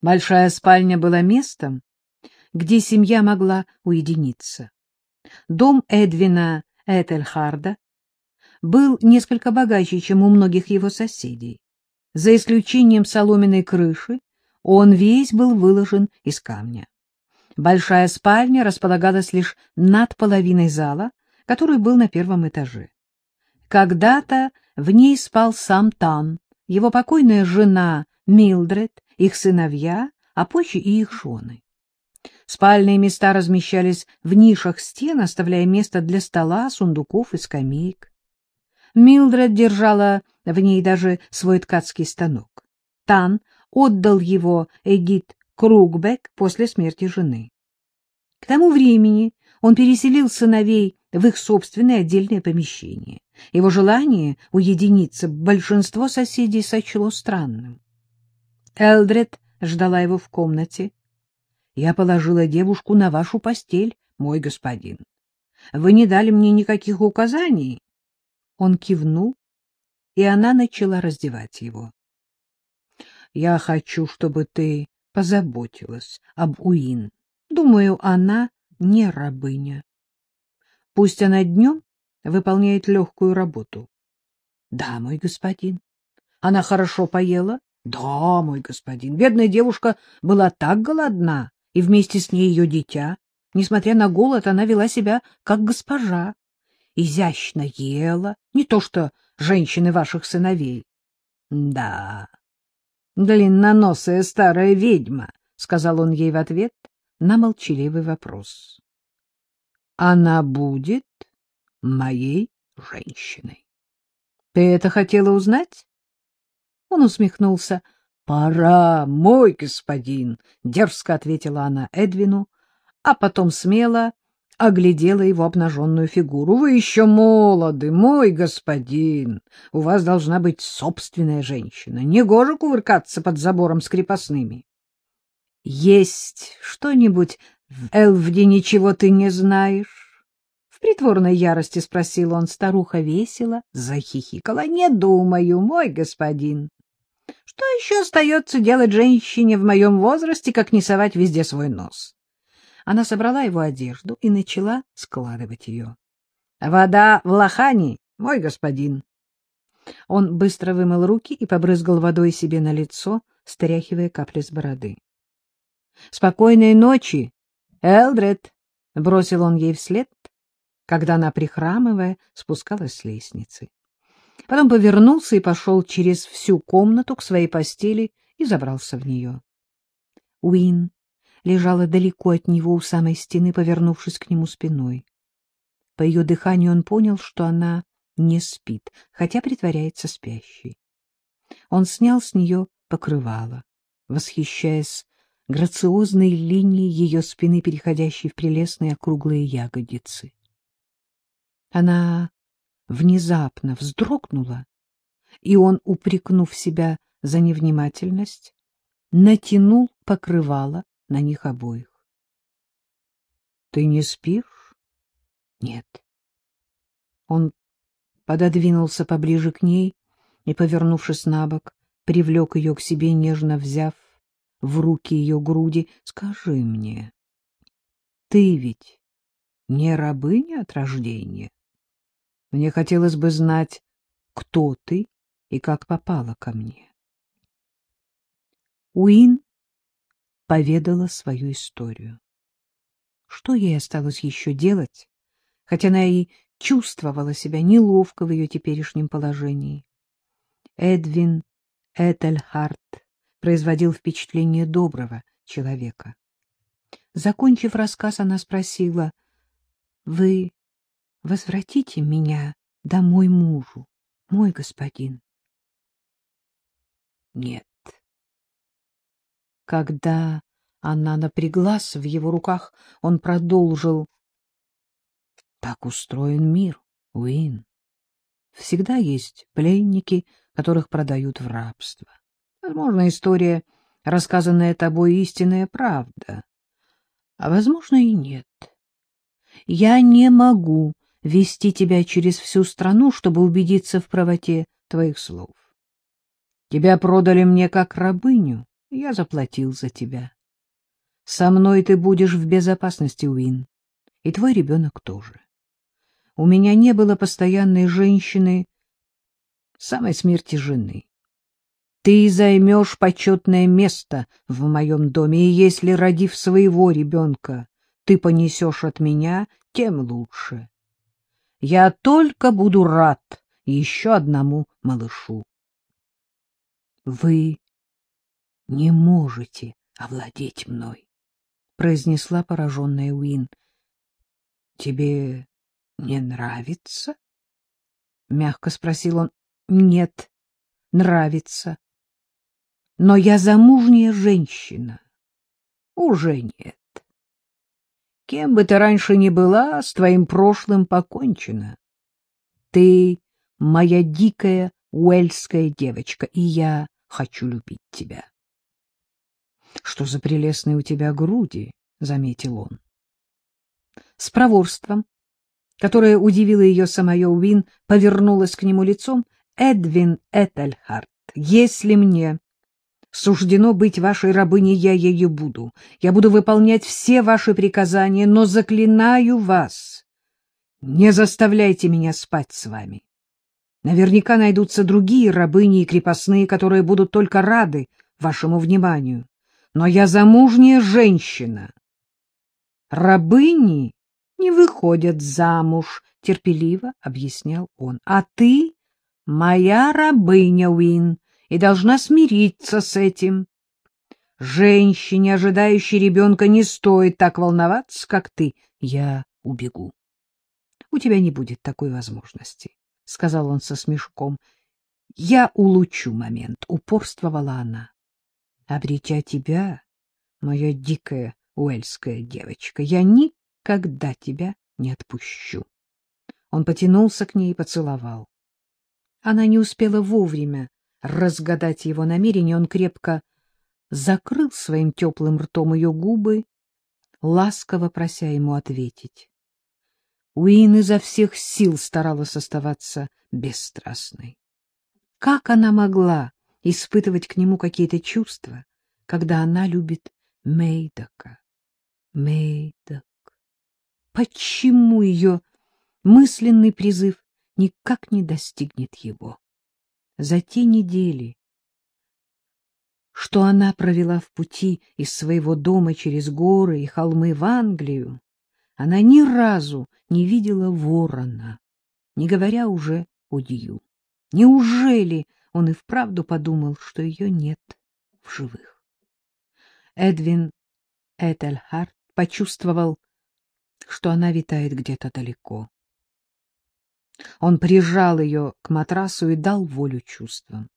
Большая спальня была местом, где семья могла уединиться. Дом Эдвина Этельхарда был несколько богаче, чем у многих его соседей. За исключением соломенной крыши, он весь был выложен из камня. Большая спальня располагалась лишь над половиной зала, который был на первом этаже. Когда-то в ней спал сам Тан, его покойная жена Милдред, их сыновья, а позже и их жены. Спальные места размещались в нишах стен, оставляя место для стола, сундуков и скамеек. Милдред держала в ней даже свой ткацкий станок. Тан отдал его Эгит Кругбек после смерти жены. К тому времени он переселил сыновей в их собственное отдельное помещение. Его желание уединиться большинство соседей сочло странным. Элдред ждала его в комнате. — Я положила девушку на вашу постель, мой господин. Вы не дали мне никаких указаний. Он кивнул, и она начала раздевать его. — Я хочу, чтобы ты позаботилась об Уин. Думаю, она не рабыня. Пусть она днем выполняет легкую работу. — Да, мой господин. Она хорошо поела? — Да, мой господин. Бедная девушка была так голодна, и вместе с ней ее дитя. Несмотря на голод, она вела себя как госпожа. Изящно ела, не то что женщины ваших сыновей. — Да, длинноносая старая ведьма, — сказал он ей в ответ на молчаливый вопрос. — Она будет моей женщиной. — Ты это хотела узнать? Он усмехнулся. — Пора, мой господин, — дерзко ответила она Эдвину, а потом смело оглядела его обнаженную фигуру. — Вы еще молоды, мой господин. У вас должна быть собственная женщина. Негоже кувыркаться под забором с крепостными. — Есть что-нибудь в Элвде, ничего ты не знаешь? В притворной ярости спросил он. Старуха весело захихикала. — Не думаю, мой господин. Что еще остается делать женщине в моем возрасте, как не совать везде свой нос? Она собрала его одежду и начала складывать ее. — Вода в лохане, мой господин. Он быстро вымыл руки и побрызгал водой себе на лицо, стряхивая капли с бороды. — Спокойной ночи, Элдред! — бросил он ей вслед, когда она, прихрамывая, спускалась с лестницы. Потом повернулся и пошел через всю комнату к своей постели и забрался в нее. Уин лежала далеко от него у самой стены, повернувшись к нему спиной. По ее дыханию он понял, что она не спит, хотя притворяется спящей. Он снял с нее покрывало, восхищаясь грациозной линией ее спины, переходящей в прелестные округлые ягодицы. Она внезапно вздрогнула, и он, упрекнув себя за невнимательность, натянул покрывало на них обоих. — Ты не спишь? — Нет. Он пододвинулся поближе к ней и, повернувшись на бок, привлек ее к себе, нежно взяв в руки ее груди. — Скажи мне, ты ведь не рабыня от рождения? Мне хотелось бы знать, кто ты и как попала ко мне. Уин поведала свою историю. Что ей осталось еще делать, хотя она и чувствовала себя неловко в ее теперешнем положении? Эдвин Этельхарт производил впечатление доброго человека. Закончив рассказ, она спросила, — Вы возвратите меня домой мужу, мой господин? Нет. Когда она напряглась в его руках, он продолжил. Так устроен мир, Уин. Всегда есть пленники, которых продают в рабство. Возможно, история, рассказанная тобой, истинная правда. А возможно и нет. Я не могу вести тебя через всю страну, чтобы убедиться в правоте твоих слов. Тебя продали мне как рабыню, Я заплатил за тебя. Со мной ты будешь в безопасности, Уин, и твой ребенок тоже. У меня не было постоянной женщины, самой смерти жены. Ты займешь почетное место в моем доме, и если, родив своего ребенка, ты понесешь от меня, тем лучше. Я только буду рад еще одному малышу. Вы не можете овладеть мной произнесла пораженная Уин. — Тебе не нравится? — мягко спросил он. — Нет, нравится. Но я замужняя женщина. Уже нет. Кем бы ты раньше ни была, с твоим прошлым покончено. Ты моя дикая уэльская девочка, и я хочу любить тебя. — Что за прелестные у тебя груди, — заметил он. С проворством, которое удивило ее самое Уин, повернулась к нему лицом. — Эдвин Этельхарт, если мне суждено быть вашей рабыней, я ею буду. Я буду выполнять все ваши приказания, но заклинаю вас, не заставляйте меня спать с вами. Наверняка найдутся другие рабыни и крепостные, которые будут только рады вашему вниманию но я замужняя женщина. Рабыни не выходят замуж, — терпеливо объяснял он. А ты моя рабыня, Уин, и должна смириться с этим. Женщине, ожидающей ребенка, не стоит так волноваться, как ты. Я убегу. У тебя не будет такой возможности, — сказал он со смешком. Я улучшу момент, — упорствовала она обретя тебя, моя дикая уэльская девочка, я никогда тебя не отпущу. Он потянулся к ней и поцеловал. Она не успела вовремя разгадать его намерение, он крепко закрыл своим теплым ртом ее губы, ласково прося ему ответить. Уин изо всех сил старалась оставаться бесстрастной. Как она могла испытывать к нему какие-то чувства, когда она любит Мейдока. Мейдок. Почему ее мысленный призыв никак не достигнет его? За те недели, что она провела в пути из своего дома через горы и холмы в Англию, она ни разу не видела ворона, не говоря уже о Дью. Неужели он и вправду подумал, что ее нет в живых. Эдвин Этельхарт почувствовал, что она витает где-то далеко. Он прижал ее к матрасу и дал волю чувствам.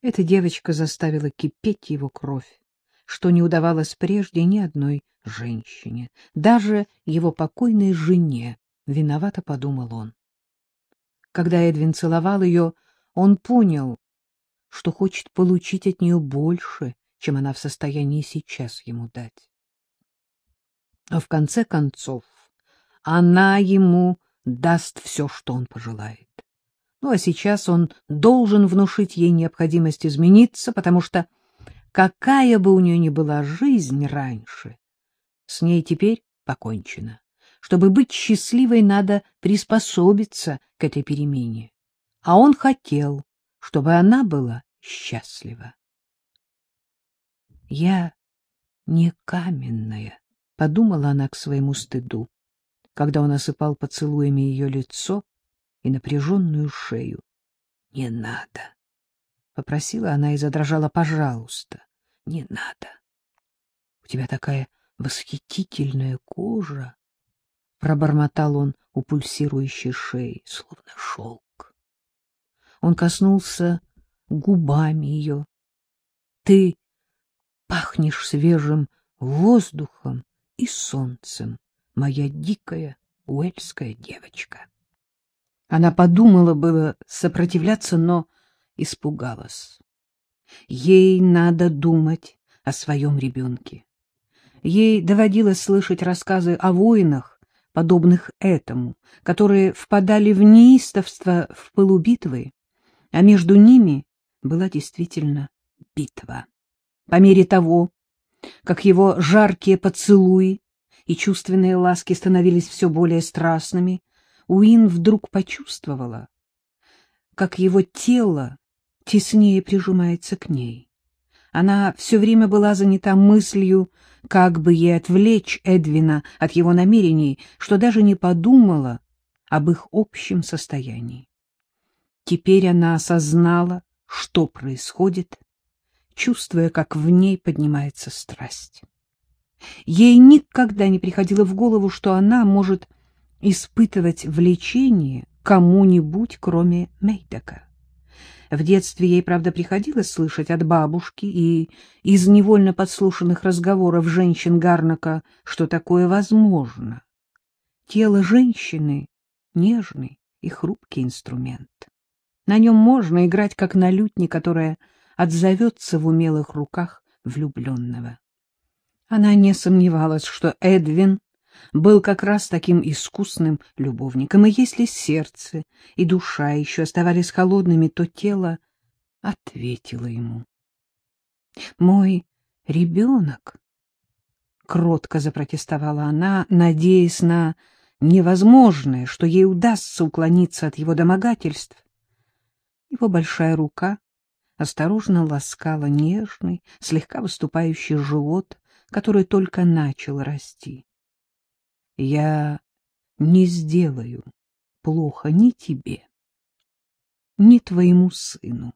Эта девочка заставила кипеть его кровь, что не удавалось прежде ни одной женщине, даже его покойной жене, виновато подумал он. Когда Эдвин целовал ее, он понял, что хочет получить от нее больше, чем она в состоянии сейчас ему дать. А в конце концов она ему даст все, что он пожелает. Ну а сейчас он должен внушить ей необходимость измениться, потому что какая бы у нее ни была жизнь раньше, с ней теперь покончено. Чтобы быть счастливой, надо приспособиться к этой перемене а он хотел, чтобы она была счастлива. «Я не каменная», — подумала она к своему стыду, когда он осыпал поцелуями ее лицо и напряженную шею. «Не надо», — попросила она и задрожала, — «пожалуйста, не надо. У тебя такая восхитительная кожа», — пробормотал он у пульсирующей шеи, словно шелк. Он коснулся губами ее. — Ты пахнешь свежим воздухом и солнцем, моя дикая уэльская девочка. Она подумала было сопротивляться, но испугалась. Ей надо думать о своем ребенке. Ей доводилось слышать рассказы о воинах, подобных этому, которые впадали в неистовство в пылу битвы а между ними была действительно битва. По мере того, как его жаркие поцелуи и чувственные ласки становились все более страстными, Уин вдруг почувствовала, как его тело теснее прижимается к ней. Она все время была занята мыслью, как бы ей отвлечь Эдвина от его намерений, что даже не подумала об их общем состоянии. Теперь она осознала, что происходит, чувствуя, как в ней поднимается страсть. Ей никогда не приходило в голову, что она может испытывать влечение кому-нибудь, кроме Мейдека. В детстве ей, правда, приходилось слышать от бабушки и из невольно подслушанных разговоров женщин Гарнака, что такое возможно. Тело женщины — нежный и хрупкий инструмент. На нем можно играть, как на лютне, которая отзовется в умелых руках влюбленного. Она не сомневалась, что Эдвин был как раз таким искусным любовником, и если сердце и душа еще оставались холодными, то тело ответило ему. — Мой ребенок, — кротко запротестовала она, надеясь на невозможное, что ей удастся уклониться от его домогательств. Его большая рука осторожно ласкала нежный, слегка выступающий живот, который только начал расти. Я не сделаю плохо ни тебе, ни твоему сыну.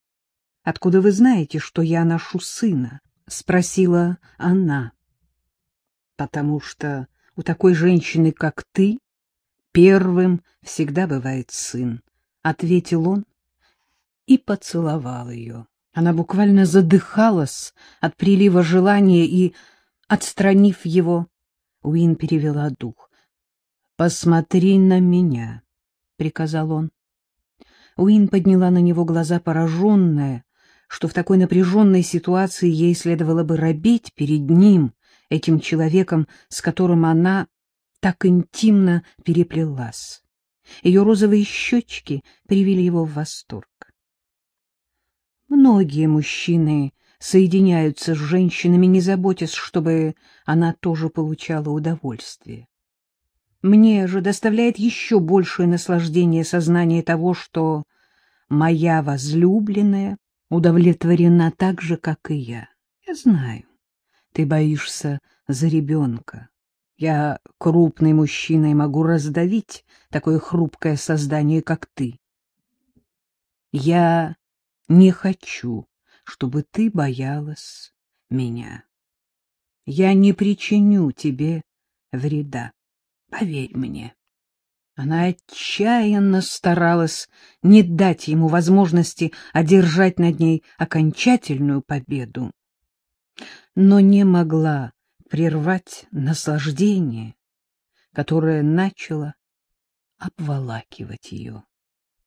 — Откуда вы знаете, что я ношу сына? — спросила она. — Потому что у такой женщины, как ты, первым всегда бывает сын, — ответил он и поцеловал ее. Она буквально задыхалась от прилива желания и, отстранив его, Уин перевела дух. — Посмотри на меня, — приказал он. Уин подняла на него глаза, пораженная, что в такой напряженной ситуации ей следовало бы робеть перед ним, этим человеком, с которым она так интимно переплелась. Ее розовые щечки привели его в восторг. Многие мужчины соединяются с женщинами, не заботясь, чтобы она тоже получала удовольствие. Мне же доставляет еще большее наслаждение сознание того, что моя возлюбленная удовлетворена так же, как и я. Я знаю, ты боишься за ребенка. Я крупный мужчина и могу раздавить такое хрупкое создание, как ты. Я не хочу, чтобы ты боялась меня. Я не причиню тебе вреда, поверь мне. Она отчаянно старалась не дать ему возможности одержать над ней окончательную победу, но не могла прервать наслаждение, которое начало обволакивать ее.